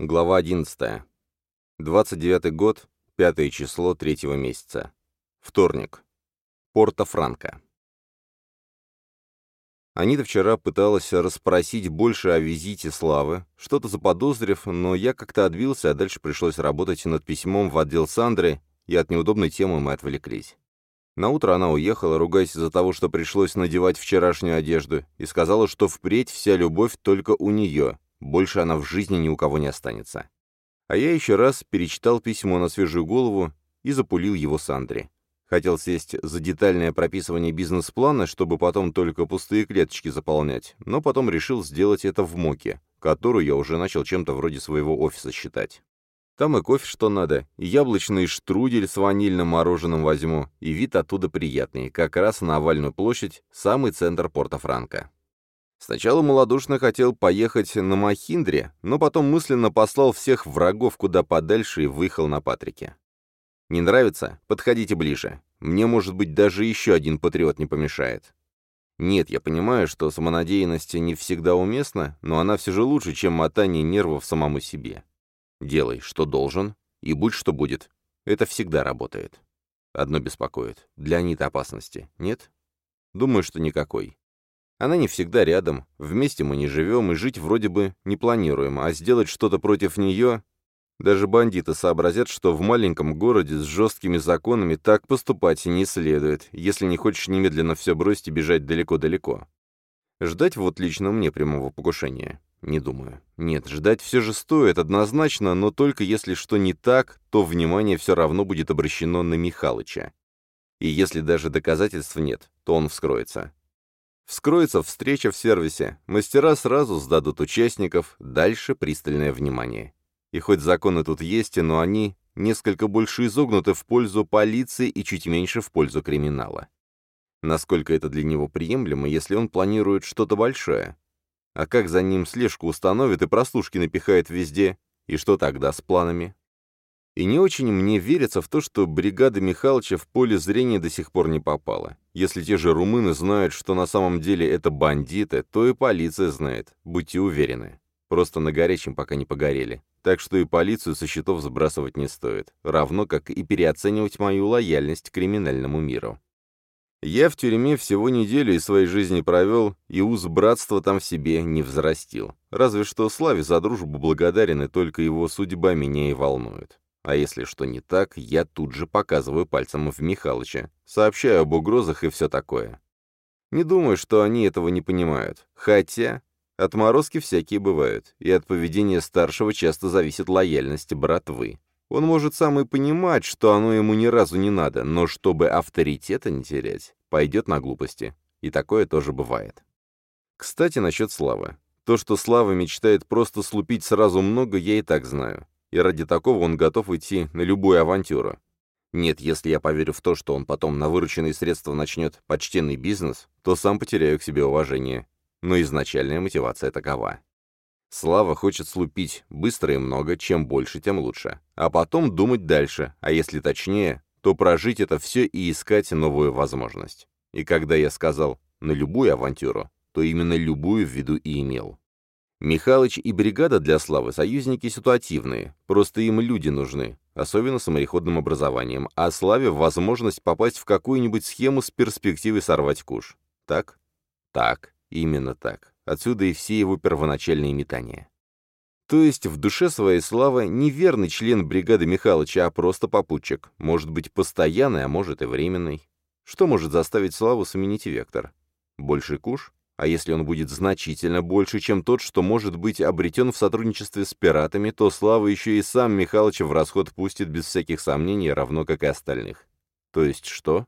Глава 11. 29 год, 5 число третьего месяца. Вторник. Порто-Франко. Анита вчера пыталась расспросить больше о визите Славы, что-то заподозрив, но я как-то отбился, а дальше пришлось работать над письмом в отдел Сандры, и от неудобной темы мы отвлеклись. На утро она уехала, ругаясь из-за того, что пришлось надевать вчерашнюю одежду, и сказала, что впредь вся любовь только у нее, больше она в жизни ни у кого не останется. А я еще раз перечитал письмо на свежую голову и запулил его Сандре. Хотел сесть за детальное прописывание бизнес-плана, чтобы потом только пустые клеточки заполнять, но потом решил сделать это в Моке, которую я уже начал чем-то вроде своего офиса считать. Там и кофе что надо, и яблочный штрудель с ванильным мороженым возьму, и вид оттуда приятный, как раз на овальную площадь, самый центр Порто-Франко. Сначала малодушно хотел поехать на Махиндре, но потом мысленно послал всех врагов куда подальше и выехал на Патрике. Не нравится? Подходите ближе. Мне, может быть, даже еще один патриот не помешает. Нет, я понимаю, что самонадеянность не всегда уместна, но она все же лучше, чем мотание нервов самому себе. Делай, что должен, и будь, что будет. Это всегда работает. Одно беспокоит. Для Аниты опасности. Нет? Думаю, что никакой. Она не всегда рядом, вместе мы не живем и жить вроде бы не планируем, а сделать что-то против нее... Даже бандиты сообразят, что в маленьком городе с жесткими законами так поступать не следует, если не хочешь немедленно все бросить и бежать далеко-далеко. Ждать вот лично мне прямого покушения? Не думаю. Нет, ждать все же стоит однозначно, но только если что не так, то внимание все равно будет обращено на Михалыча. И если даже доказательств нет, то он вскроется. Вскроется встреча в сервисе, мастера сразу сдадут участников, дальше пристальное внимание. И хоть законы тут есть, но они несколько больше изогнуты в пользу полиции и чуть меньше в пользу криминала. Насколько это для него приемлемо, если он планирует что-то большое? А как за ним слежку установит и прослушки напихает везде? И что тогда с планами? И не очень мне верится в то, что бригада Михалыча в поле зрения до сих пор не попала. Если те же румыны знают, что на самом деле это бандиты, то и полиция знает, будьте уверены. Просто на горячем пока не погорели. Так что и полицию со счетов сбрасывать не стоит, равно как и переоценивать мою лояльность к криминальному миру. Я в тюрьме всего неделю из своей жизни провел, и уз братства там в себе не взрастил. Разве что Славе за дружбу благодарен, и только его судьба меня и волнует. А если что не так, я тут же показываю пальцем в Михалыча, сообщаю об угрозах и все такое. Не думаю, что они этого не понимают. Хотя отморозки всякие бывают, и от поведения старшего часто зависит лояльность братвы. Он может сам и понимать, что оно ему ни разу не надо, но чтобы авторитета не терять, пойдет на глупости. И такое тоже бывает. Кстати, насчет Славы. То, что Слава мечтает просто слупить сразу много, я и так знаю и ради такого он готов идти на любую авантюру. Нет, если я поверю в то, что он потом на вырученные средства начнет почтенный бизнес, то сам потеряю к себе уважение. Но изначальная мотивация такова. Слава хочет слупить быстро и много, чем больше, тем лучше. А потом думать дальше, а если точнее, то прожить это все и искать новую возможность. И когда я сказал «на любую авантюру», то именно любую в виду и имел. Михалыч и бригада для Славы союзники ситуативные, просто им люди нужны, особенно с самореходным образованием, а Славе возможность попасть в какую-нибудь схему с перспективой сорвать куш. Так? Так, именно так. Отсюда и все его первоначальные метания. То есть в душе своей Слава не верный член бригады Михалыча, а просто попутчик. Может быть, постоянный, а может и временный. Что может заставить Славу сменить вектор? Больший куш? А если он будет значительно больше, чем тот, что может быть обретен в сотрудничестве с пиратами, то Слава еще и сам Михалыча в расход пустит без всяких сомнений, равно как и остальных. То есть что?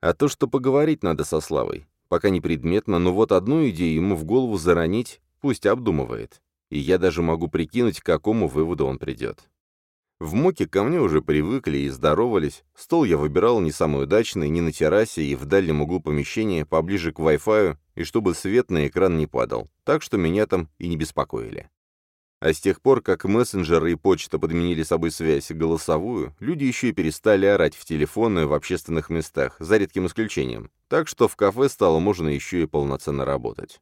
А то, что поговорить надо со Славой. Пока не предметно, но вот одну идею ему в голову заронить, пусть обдумывает. И я даже могу прикинуть, к какому выводу он придет. В МОКе ко мне уже привыкли и здоровались. Стол я выбирал не самый удачный, не на террасе и в дальнем углу помещения, поближе к Wi-Fi, и чтобы свет на экран не падал, так что меня там и не беспокоили. А с тех пор, как мессенджеры и почта подменили собой связь голосовую, люди еще и перестали орать в телефоны в общественных местах, за редким исключением, так что в кафе стало можно еще и полноценно работать.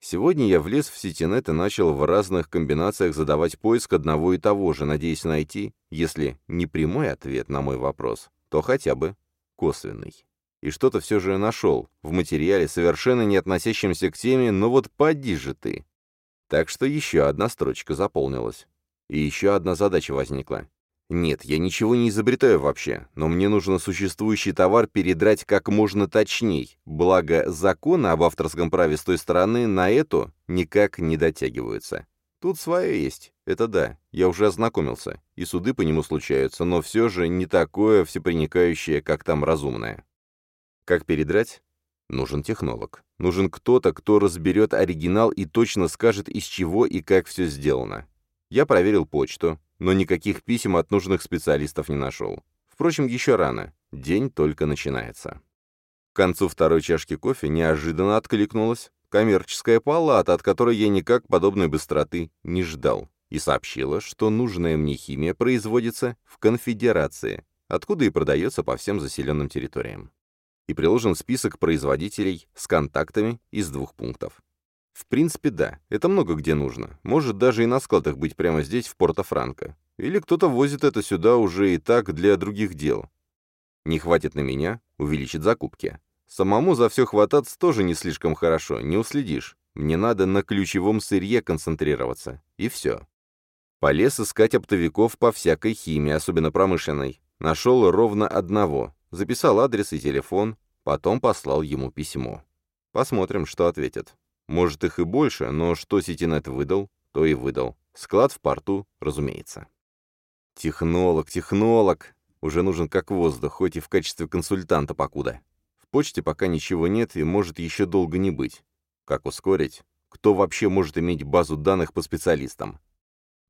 Сегодня я влез в сетинет и начал в разных комбинациях задавать поиск одного и того же, надеясь найти, если не прямой ответ на мой вопрос, то хотя бы косвенный. И что-то все же нашел, в материале, совершенно не относящемся к теме, но вот поди же ты. Так что еще одна строчка заполнилась. И еще одна задача возникла. Нет, я ничего не изобретаю вообще, но мне нужно существующий товар передрать как можно точней, благо законы об авторском праве с той стороны на эту никак не дотягиваются. Тут свое есть, это да, я уже ознакомился, и суды по нему случаются, но все же не такое всепроникающее, как там разумное. Как передрать? Нужен технолог. Нужен кто-то, кто разберет оригинал и точно скажет, из чего и как все сделано. Я проверил почту, но никаких писем от нужных специалистов не нашел. Впрочем, еще рано. День только начинается. К концу второй чашки кофе неожиданно откликнулась коммерческая палата, от которой я никак подобной быстроты не ждал, и сообщила, что нужная мне химия производится в конфедерации, откуда и продается по всем заселенным территориям. И приложен список производителей с контактами из двух пунктов. В принципе, да, это много где нужно. Может даже и на складах быть прямо здесь, в Порто-Франко. Или кто-то возит это сюда уже и так для других дел. Не хватит на меня, увеличит закупки. Самому за все хвататься тоже не слишком хорошо, не уследишь. Мне надо на ключевом сырье концентрироваться. И все. Полез искать оптовиков по всякой химии, особенно промышленной. Нашел ровно одного. Записал адрес и телефон, потом послал ему письмо. Посмотрим, что ответят. Может, их и больше, но что Ситинет выдал, то и выдал. Склад в порту, разумеется. Технолог, технолог. Уже нужен как воздух, хоть и в качестве консультанта покуда. В почте пока ничего нет и может еще долго не быть. Как ускорить? Кто вообще может иметь базу данных по специалистам?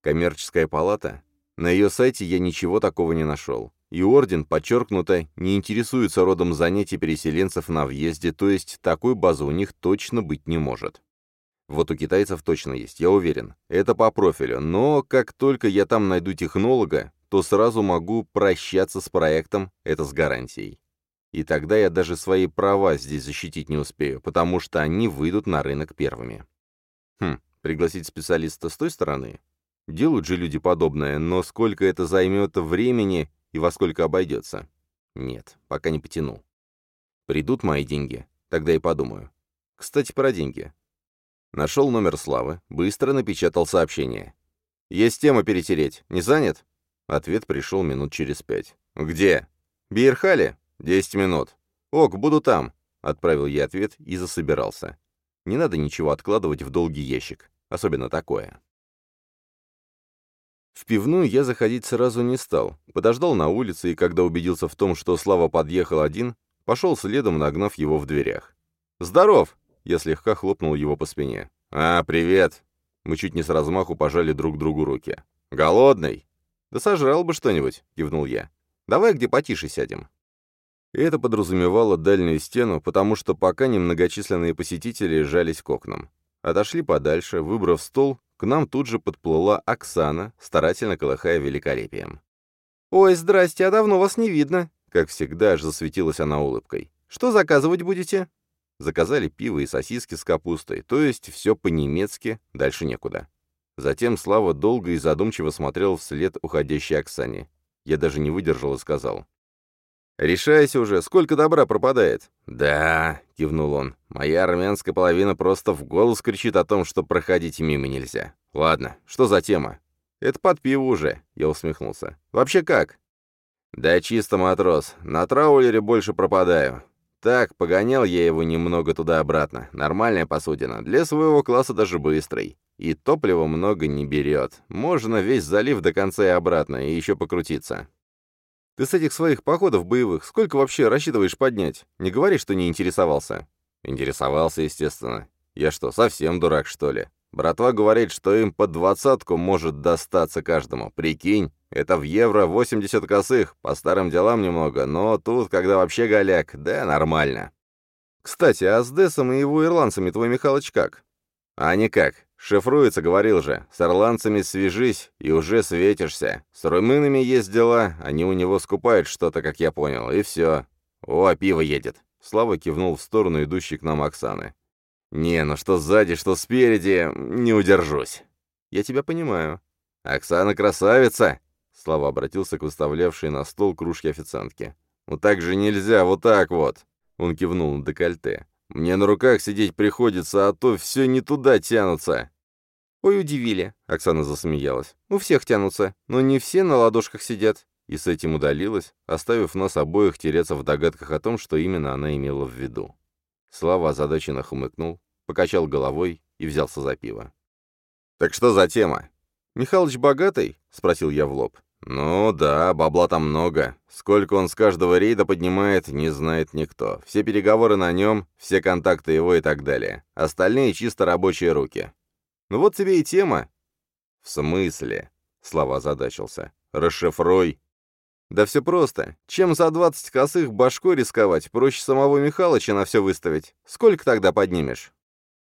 Коммерческая палата? На ее сайте я ничего такого не нашел. И орден, подчеркнуто, не интересуется родом занятий переселенцев на въезде, то есть такой базы у них точно быть не может. Вот у китайцев точно есть, я уверен. Это по профилю, но как только я там найду технолога, то сразу могу прощаться с проектом, это с гарантией. И тогда я даже свои права здесь защитить не успею, потому что они выйдут на рынок первыми. Хм, пригласить специалиста с той стороны? Делают же люди подобное, но сколько это займет времени и во сколько обойдется? Нет, пока не потяну. Придут мои деньги, тогда и подумаю. Кстати, про деньги. Нашел номер Славы, быстро напечатал сообщение. «Есть тема перетереть. Не занят?» Ответ пришел минут через пять. «Где?» «Бейерхале? Десять минут». «Ок, буду там», — отправил я ответ и засобирался. Не надо ничего откладывать в долгий ящик, особенно такое. В пивную я заходить сразу не стал. Подождал на улице, и когда убедился в том, что Слава подъехал один, пошел следом, нагнав его в дверях. «Здоров!» — я слегка хлопнул его по спине. «А, привет!» Мы чуть не с размаху пожали друг другу руки. «Голодный?» «Да сожрал бы что-нибудь», — кивнул я. «Давай где потише сядем». Это подразумевало дальнюю стену, потому что пока немногочисленные посетители жались к окнам. Отошли подальше, выбрав стол, к нам тут же подплыла Оксана, старательно колыхая великолепием. «Ой, здрасте, а давно вас не видно!» Как всегда, аж засветилась она улыбкой. «Что заказывать будете?» Заказали пиво и сосиски с капустой, то есть все по-немецки, дальше некуда. Затем Слава долго и задумчиво смотрел вслед уходящей Оксане. Я даже не выдержал и сказал. «Решайся уже, сколько добра пропадает?» «Да», — кивнул он, — «моя армянская половина просто в голос кричит о том, что проходить мимо нельзя. Ладно, что за тема?» «Это под пиво уже», — я усмехнулся. «Вообще как?» «Да чисто, матрос. На траулере больше пропадаю. Так, погонял я его немного туда-обратно. Нормальная посудина. Для своего класса даже быстрый. И топлива много не берет. Можно весь залив до конца и обратно, и еще покрутиться. Ты с этих своих походов боевых сколько вообще рассчитываешь поднять? Не говори, что не интересовался». «Интересовался, естественно. Я что, совсем дурак, что ли? Братва говорит, что им по двадцатку может достаться каждому. Прикинь, это в евро 80 косых, по старым делам немного, но тут, когда вообще голяк, да нормально». «Кстати, а с Десом и его ирландцами твой Михалыч как?» «А никак. «Шифруется, говорил же. С ирландцами свяжись, и уже светишься. С румынами есть дела, они у него скупают что-то, как я понял, и все. О, пиво едет». Слава кивнул в сторону идущей к нам Оксаны. «Не, ну что сзади, что спереди, не удержусь». «Я тебя понимаю». «Оксана красавица!» Слава обратился к выставлявшей на стол кружки официантки. «Вот так же нельзя, вот так вот!» Он кивнул на декольте. «Мне на руках сидеть приходится, а то все не туда тянутся!» «Ой, удивили!» — Оксана засмеялась. «У всех тянутся, но не все на ладошках сидят». И с этим удалилась, оставив нас обоих тереться в догадках о том, что именно она имела в виду. Слава озадаченно хмыкнул, покачал головой и взялся за пиво. «Так что за тема?» «Михалыч богатый?» — спросил я в лоб. «Ну да, бабла там много. Сколько он с каждого рейда поднимает, не знает никто. Все переговоры на нем, все контакты его и так далее. Остальные чисто рабочие руки. Ну вот тебе и тема». «В смысле?» — Слава озадачился. «Расшифруй». Да все просто. Чем за двадцать косых башкой рисковать, проще самого Михалыча на все выставить. Сколько тогда поднимешь?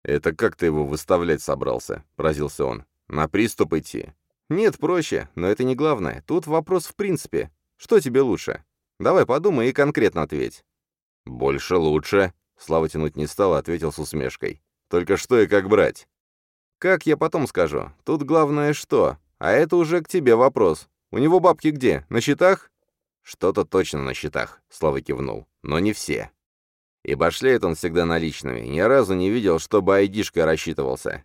«Это как ты его выставлять собрался?» — поразился он. «На приступ идти?» «Нет, проще, но это не главное. Тут вопрос в принципе. Что тебе лучше? Давай подумай и конкретно ответь». «Больше лучше», — Слава тянуть не стал, ответил с усмешкой. «Только что и как брать?» «Как я потом скажу. Тут главное что. А это уже к тебе вопрос. У него бабки где? На счетах?» «Что-то точно на счетах», — Слава кивнул. «Но не все». И башляет он всегда наличными. Ни разу не видел, чтобы айдишкой рассчитывался.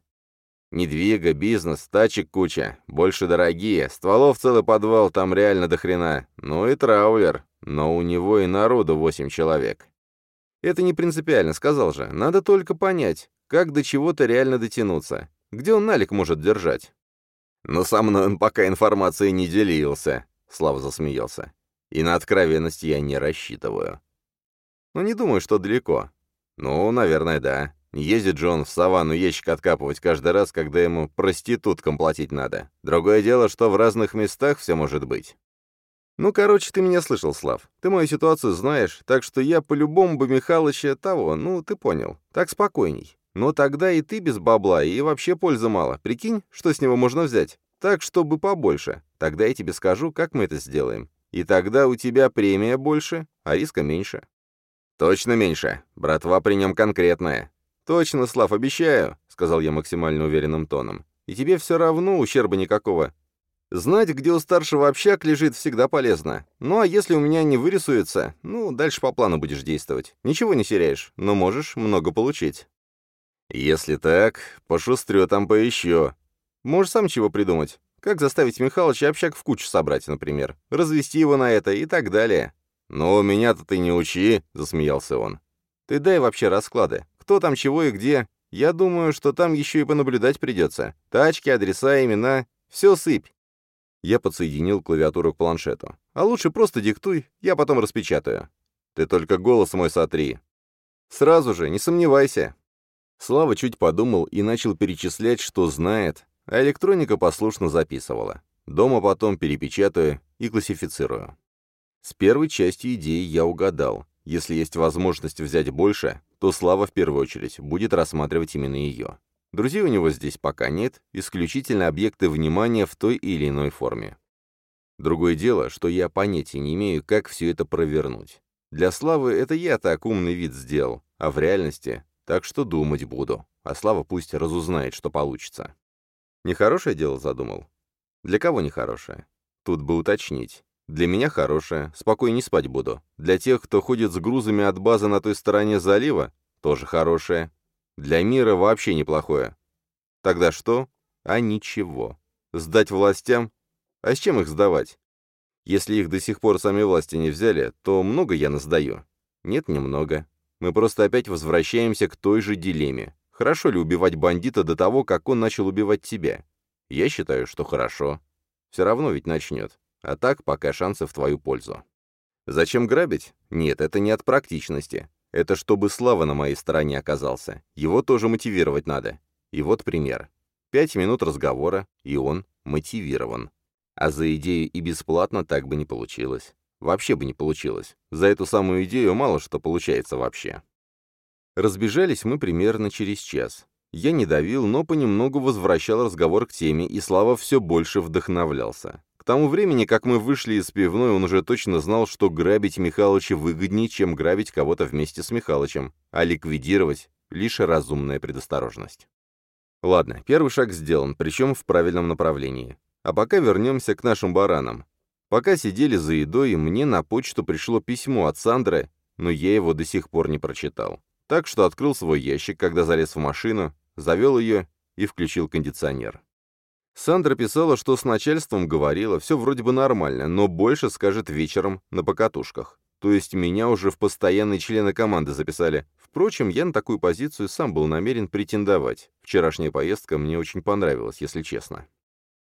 Недвига, бизнес, тачек куча. Больше дорогие. Стволов целый подвал, там реально до хрена. Ну и траулер. Но у него и народу восемь человек. Это не принципиально, сказал же. Надо только понять, как до чего-то реально дотянуться. Где он налик может держать? «Но со мной он пока информацией не делился», — Слава засмеялся. «И на откровенность я не рассчитываю». «Ну, не думаю, что далеко». «Ну, наверное, да. Ездит Джон в саванну ящик откапывать каждый раз, когда ему проституткам платить надо. Другое дело, что в разных местах все может быть». «Ну, короче, ты меня слышал, Слав. Ты мою ситуацию знаешь, так что я по-любому бы Михалыча того, ну, ты понял. Так спокойней. Но тогда и ты без бабла, и вообще пользы мало. Прикинь, что с него можно взять. Так, чтобы побольше. Тогда я тебе скажу, как мы это сделаем. И тогда у тебя премия больше, а риска меньше». «Точно меньше. Братва при нем конкретная». «Точно, Слав, обещаю», — сказал я максимально уверенным тоном. «И тебе все равно ущерба никакого. Знать, где у старшего общак лежит, всегда полезно. Ну а если у меня не вырисуется, ну, дальше по плану будешь действовать. Ничего не теряешь, но можешь много получить». «Если так, пошустрю там поищу». «Можешь сам чего придумать. Как заставить Михалыча общак в кучу собрать, например? Развести его на это и так далее». «Ну, меня-то ты не учи», — засмеялся он. «Ты дай вообще расклады. Кто там чего и где. Я думаю, что там еще и понаблюдать придется. Тачки, адреса, имена. Все сыпь». Я подсоединил клавиатуру к планшету. «А лучше просто диктуй, я потом распечатаю». «Ты только голос мой сотри». «Сразу же, не сомневайся». Слава чуть подумал и начал перечислять, что знает, а электроника послушно записывала. Дома потом перепечатаю и классифицирую. С первой частью идеи я угадал. Если есть возможность взять больше, то Слава в первую очередь будет рассматривать именно ее. Друзей у него здесь пока нет, исключительно объекты внимания в той или иной форме. Другое дело, что я понятия не имею, как все это провернуть. Для Славы это я так умный вид сделал, а в реальности так что думать буду, а Слава пусть разузнает, что получится. Нехорошее дело задумал? Для кого нехорошее? Тут бы уточнить. Для меня хорошее, спокойней спать буду. Для тех, кто ходит с грузами от базы на той стороне залива, тоже хорошее. Для мира вообще неплохое. Тогда что? А ничего. Сдать властям? А с чем их сдавать? Если их до сих пор сами власти не взяли, то много я насдаю. Нет, немного. Мы просто опять возвращаемся к той же дилемме. Хорошо ли убивать бандита до того, как он начал убивать тебя? Я считаю, что хорошо. Все равно ведь начнет. А так, пока шансы в твою пользу. Зачем грабить? Нет, это не от практичности. Это чтобы Слава на моей стороне оказался. Его тоже мотивировать надо. И вот пример. Пять минут разговора, и он мотивирован. А за идею и бесплатно так бы не получилось. Вообще бы не получилось. За эту самую идею мало что получается вообще. Разбежались мы примерно через час. Я не давил, но понемногу возвращал разговор к теме, и Слава все больше вдохновлялся. К тому времени, как мы вышли из пивной, он уже точно знал, что грабить Михалыча выгоднее, чем грабить кого-то вместе с Михалычем, а ликвидировать лишь разумная предосторожность. Ладно, первый шаг сделан, причем в правильном направлении. А пока вернемся к нашим баранам. Пока сидели за едой, мне на почту пришло письмо от Сандры, но я его до сих пор не прочитал. Так что открыл свой ящик, когда залез в машину, завел ее и включил кондиционер. Сандра писала, что с начальством говорила, все вроде бы нормально, но больше скажет вечером на покатушках. То есть меня уже в постоянные члены команды записали. Впрочем, я на такую позицию сам был намерен претендовать. Вчерашняя поездка мне очень понравилась, если честно.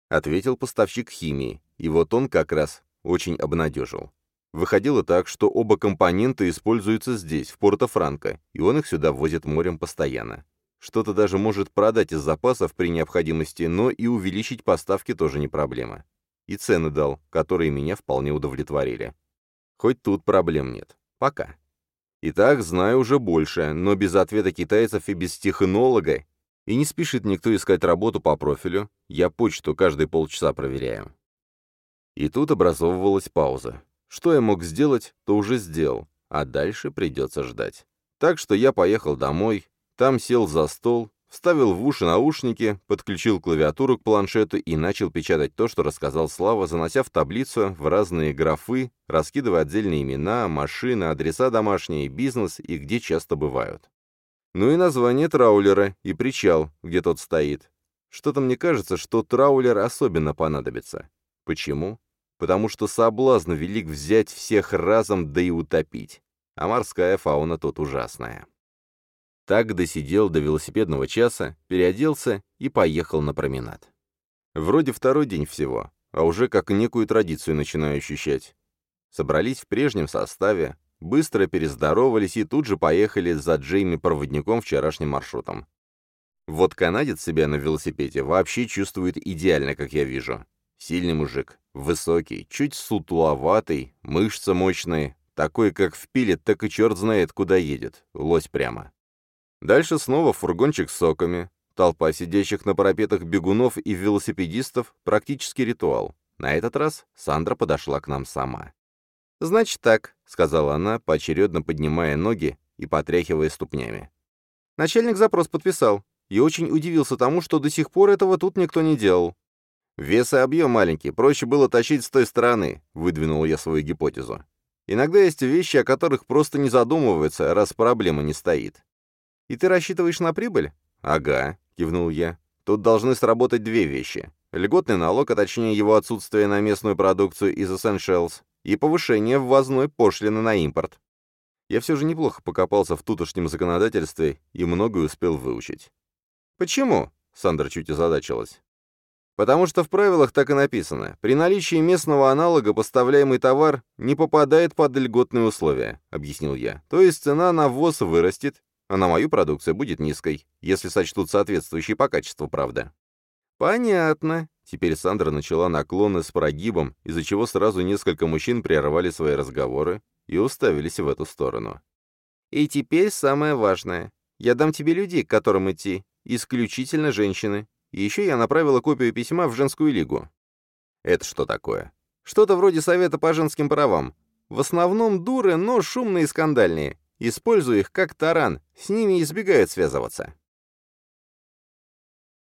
Ответил поставщик химии, и вот он как раз очень обнадежил. Выходило так, что оба компонента используются здесь, в Порто-Франко, и он их сюда возит морем постоянно. Что-то даже может продать из запасов при необходимости, но и увеличить поставки тоже не проблема. И цены дал, которые меня вполне удовлетворили. Хоть тут проблем нет. Пока. Итак, знаю уже больше, но без ответа китайцев и без технолога, и не спешит никто искать работу по профилю, я почту каждые полчаса проверяю. И тут образовывалась пауза. Что я мог сделать, то уже сделал, а дальше придется ждать. Так что я поехал домой, там сел за стол, вставил в уши наушники, подключил клавиатуру к планшету и начал печатать то, что рассказал Слава, занося в таблицу в разные графы, раскидывая отдельные имена, машины, адреса домашние, бизнес и где часто бывают. Ну и название траулера и причал, где тот стоит. Что-то мне кажется, что траулер особенно понадобится. Почему? Потому что соблазн велик взять всех разом да и утопить. А морская фауна тут ужасная. Так досидел до велосипедного часа, переоделся и поехал на променад. Вроде второй день всего, а уже как некую традицию начинаю ощущать. Собрались в прежнем составе, быстро перездоровались и тут же поехали за Джейми-проводником вчерашним маршрутом. Вот канадец себя на велосипеде вообще чувствует идеально, как я вижу. Сильный мужик, высокий, чуть сутуловатый, мышцы мощные, такой, как впилит, так и черт знает, куда едет, лось прямо. Дальше снова фургончик с соками. Толпа сидящих на парапетах бегунов и велосипедистов — практически ритуал. На этот раз Сандра подошла к нам сама. «Значит так», — сказала она, поочередно поднимая ноги и потряхивая ступнями. Начальник запрос подписал и очень удивился тому, что до сих пор этого тут никто не делал. «Вес и объем маленький, проще было тащить с той стороны», — выдвинул я свою гипотезу. «Иногда есть вещи, о которых просто не задумываются, раз проблема не стоит. «И ты рассчитываешь на прибыль?» «Ага», — кивнул я. «Тут должны сработать две вещи. Льготный налог, а точнее его отсутствие на местную продукцию из Essentials, и повышение ввозной пошлины на импорт. Я все же неплохо покопался в тутошнем законодательстве и многое успел выучить. «Почему?» — Сандра чуть озадачилась. «Потому что в правилах так и написано. При наличии местного аналога поставляемый товар не попадает под льготные условия», — объяснил я. «То есть цена на ввоз вырастет, а на мою продукцию будет низкой, если сочтут соответствующие по качеству, правда. Понятно. Теперь Сандра начала наклоны с прогибом, из-за чего сразу несколько мужчин прервали свои разговоры и уставились в эту сторону. И теперь самое важное. Я дам тебе людей, к которым идти. Исключительно женщины. Еще я направила копию письма в женскую лигу. Это что такое? Что-то вроде совета по женским правам. В основном дуры, но шумные и скандальные. Использую их как таран, с ними избегают связываться.